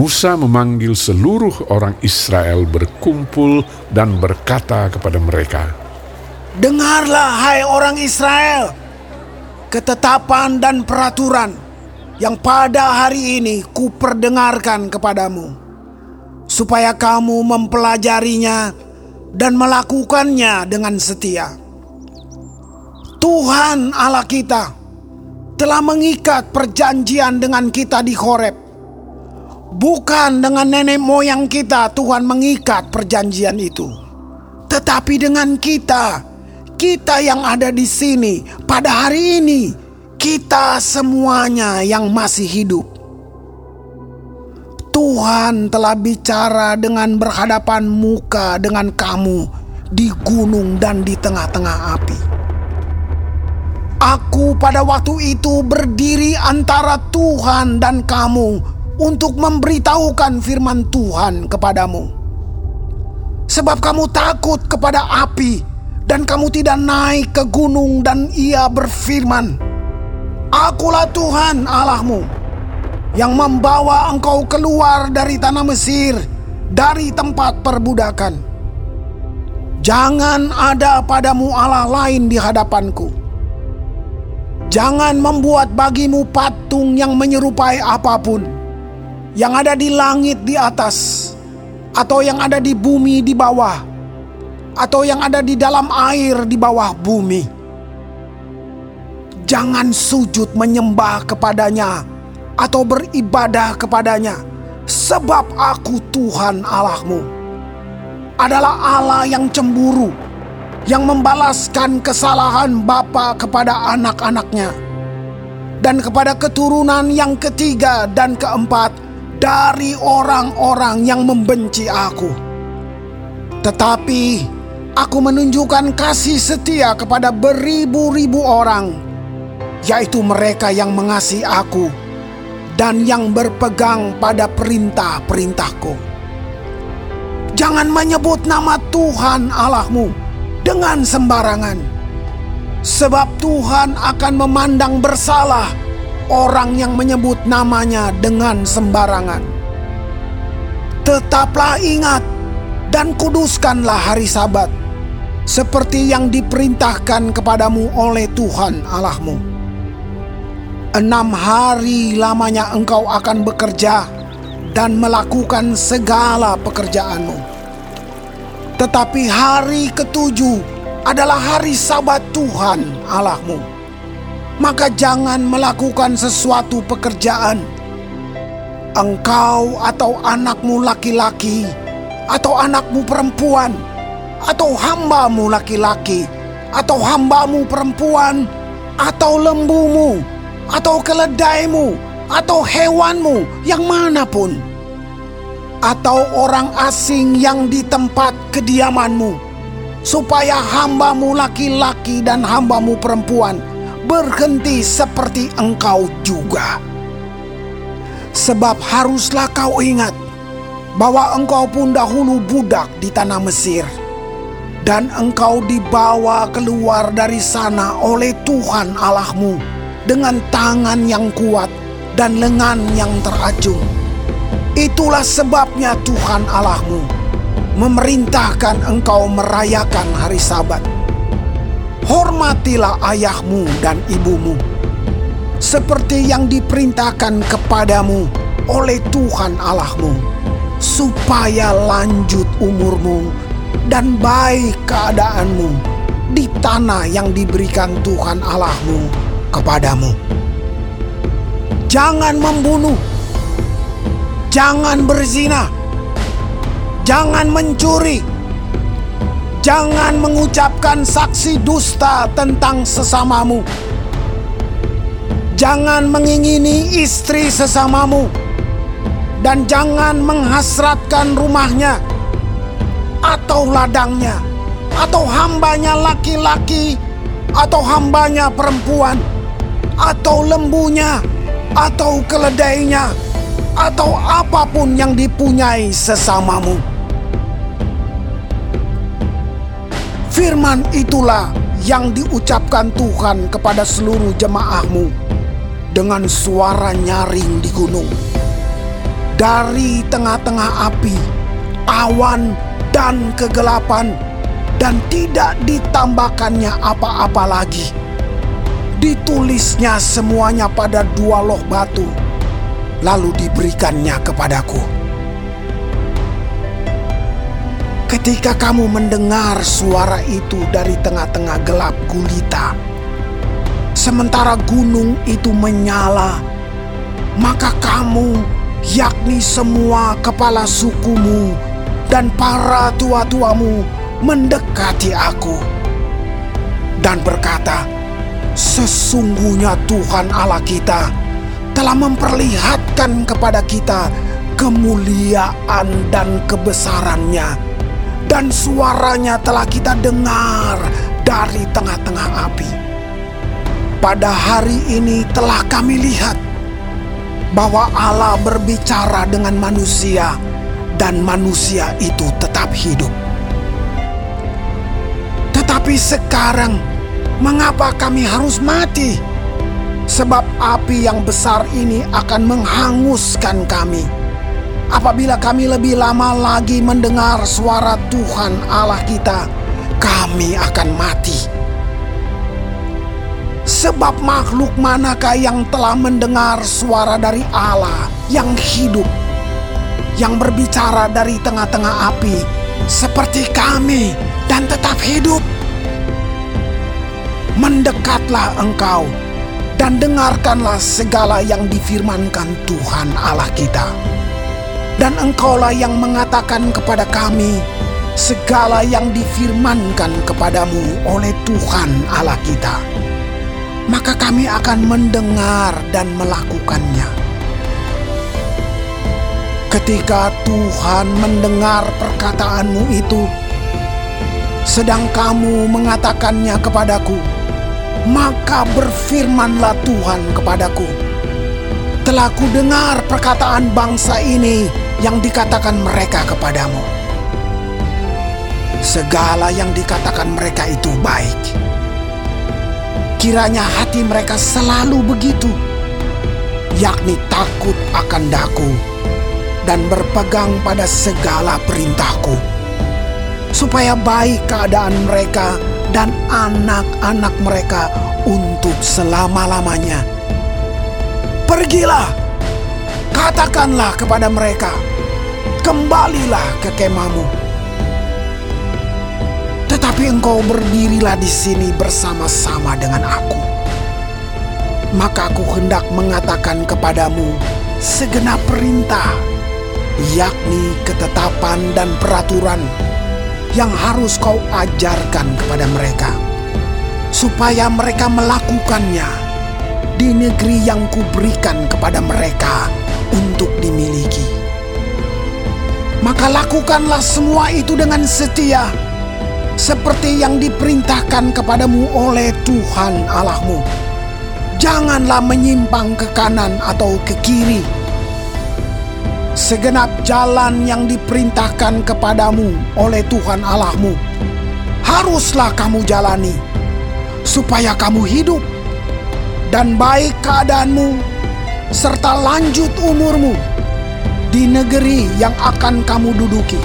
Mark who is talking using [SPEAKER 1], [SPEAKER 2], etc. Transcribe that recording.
[SPEAKER 1] Musa memanggil seluruh orang Israel berkumpul dan berkata kepada mereka,
[SPEAKER 2] Dengarlah hai orang Israel, ketetapan dan peraturan yang pada hari ini kuperdengarkan kepadamu, supaya kamu mempelajarinya dan melakukannya dengan setia. Tuhan Allah kita telah mengikat perjanjian dengan kita di Horeb Bukan dengan nenek moyang kita Tuhan mengikat perjanjian itu. Tetapi dengan kita, kita yang ada di sini pada hari ini, kita semuanya yang masih hidup. Tuhan telah bicara dengan berhadapan muka dengan kamu di gunung dan di tengah-tengah api. Aku pada waktu itu berdiri antara Tuhan dan kamu untuk memberitahukan firman Tuhan kepadamu. Sebab kamu takut kepada api dan kamu tidak naik ke gunung dan ia berfirman, Akulah Tuhan Allahmu yang membawa engkau keluar dari tanah Mesir, dari tempat perbudakan. Jangan ada padamu Allah lain di hadapanku. Jangan membuat bagimu patung yang menyerupai apa pun yang ada di langit di atas, atau yang ada di bumi di bawah, atau yang ada di dalam air di bawah bumi. Jangan sujud menyembah kepadanya atau beribadah kepadanya, sebab Aku Tuhan Allahmu adalah Allah yang cemburu, yang membalaskan kesalahan bapa kepada anak-anaknya, dan kepada keturunan yang ketiga dan keempat dari orang-orang yang membenci aku. Tetapi aku menunjukkan kasih setia kepada beribu-ribu orang, yaitu mereka yang mengasihi aku dan yang berpegang pada perintah-perintahku. Jangan menyebut nama Tuhan Allahmu dengan sembarangan, sebab Tuhan akan memandang bersalah orang yang menyebut namanya dengan sembarangan. Tetaplah ingat dan kuduskanlah hari Sabat, seperti yang diperintahkan kepadamu oleh Tuhan Allahmu. Enam hari lamanya engkau akan bekerja dan melakukan segala pekerjaanmu. Tetapi hari ketujuh adalah hari Sabat Tuhan Allahmu maka jangan melakukan sesuatu pekerjaan. Engkau atau anakmu laki-laki, atau anakmu perempuan, atau hambamu laki-laki, atau hambamu perempuan, atau lembumu, atau keledaimu, atau hewanmu yang mana pun, atau orang asing yang di tempat kediamanmu, supaya hambamu laki-laki dan hambamu perempuan berhenti seperti engkau juga. Sebab haruslah kau ingat bahwa engkau pun dahulu budak di tanah Mesir, dan engkau dibawa keluar dari sana oleh Tuhan Allahmu dengan tangan yang kuat dan lengan yang terajung. Itulah sebabnya Tuhan Allahmu memerintahkan engkau merayakan hari Sabat hormatilah ayahmu dan ibumu, seperti yang diperintahkan kepadamu oleh Tuhan Allahmu, supaya lanjut umurmu dan baik keadaanmu di tanah yang diberikan Tuhan Allahmu kepadamu. Jangan membunuh, jangan berzina, jangan mencuri, Jangan mengucapkan saksi dusta tentang sesamamu. Jangan mengingini istri sesamamu, dan jangan menghasratkan rumahnya, atau ladangnya, atau hambanya laki-laki, atau hambanya perempuan, atau lembunya, atau keledainya, atau apa pun yang dipunyai sesamamu. Firman itulah yang diucapkan Tuhan kepada seluruh jemaahmu dengan suara nyaring di gunung. dari tengah-tengah api, awan, dan kegelapan, dan tidak ditambahkannya apa-apa lagi. Ditulisnya semuanya pada dua loh batu, lalu diberikannya kepadaku. Ketika kamu mendengar suara itu dari tengah-tengah gelap gulita, sementara gunung itu menyala, maka kamu, yakni semua kepala sukumu dan para tua-tuamu, mendekati aku dan berkata, "Sesungguhnya Tuhan Allah kita telah memperlihatkan kepada kita kemuliaan dan kebesarannya." Dan suaranya telah kita dengar dari tengah-tengah api. Pada hari ini telah kami lihat bahwa Allah berbicara dengan manusia, dan manusia itu tetap hidup. Tetapi sekarang, mengapa kami harus mati? Sebab api yang besar ini akan menghanguskan kami apabila kami lebih lama lagi mendengar suara Tuhan Allah kita, kami akan mati. Sebab makhluk manakah yang telah mendengar suara dari Allah yang hidup, yang berbicara dari tengah-tengah api, seperti kami dan tetap hidup? Mendekatlah engkau dan dengarkanlah segala yang difirmankan Tuhan Allah kita dan engkaulah yang mengatakan kepada kami segala yang difirmankan kepadamu oleh Tuhan Allah kita. Maka kami akan mendengar dan melakukannya. Ketika Tuhan mendengar perkataanmu itu, sedang kamu mengatakannya kepadaku, maka berfirmanlah Tuhan kepadaku, telah ku dengar perkataan bangsa ini yang dikatakan mereka kepadamu. Segala yang dikatakan mereka itu baik. Kiranya hati mereka selalu begitu, yakni takut akan daku dan berpegang pada segala perintahku, supaya baik keadaan mereka dan anak-anak mereka untuk selama-lamanya. Pergilah, katakanlah kepada mereka, kembalilah ke kemahmu. Tetapi engkau berdirilah di sini bersama-sama dengan aku. Maka aku hendak mengatakan kepadamu segenap perintah, yakni ketetapan dan peraturan yang harus kau ajarkan kepada mereka, supaya mereka melakukannya di negeri yang kuberikan kepada mereka untuk dimiliki maka lakukanlah semua itu dengan setia, seperti yang diperintahkan kepadamu oleh Tuhan Allahmu. Janganlah menyimpang ke kanan atau ke kiri. Segenap jalan yang diperintahkan kepadamu oleh Tuhan Allahmu, haruslah kamu jalani, supaya kamu hidup dan baik keadaanmu, serta lanjut umurmu di negeri yang akan kamu duduki.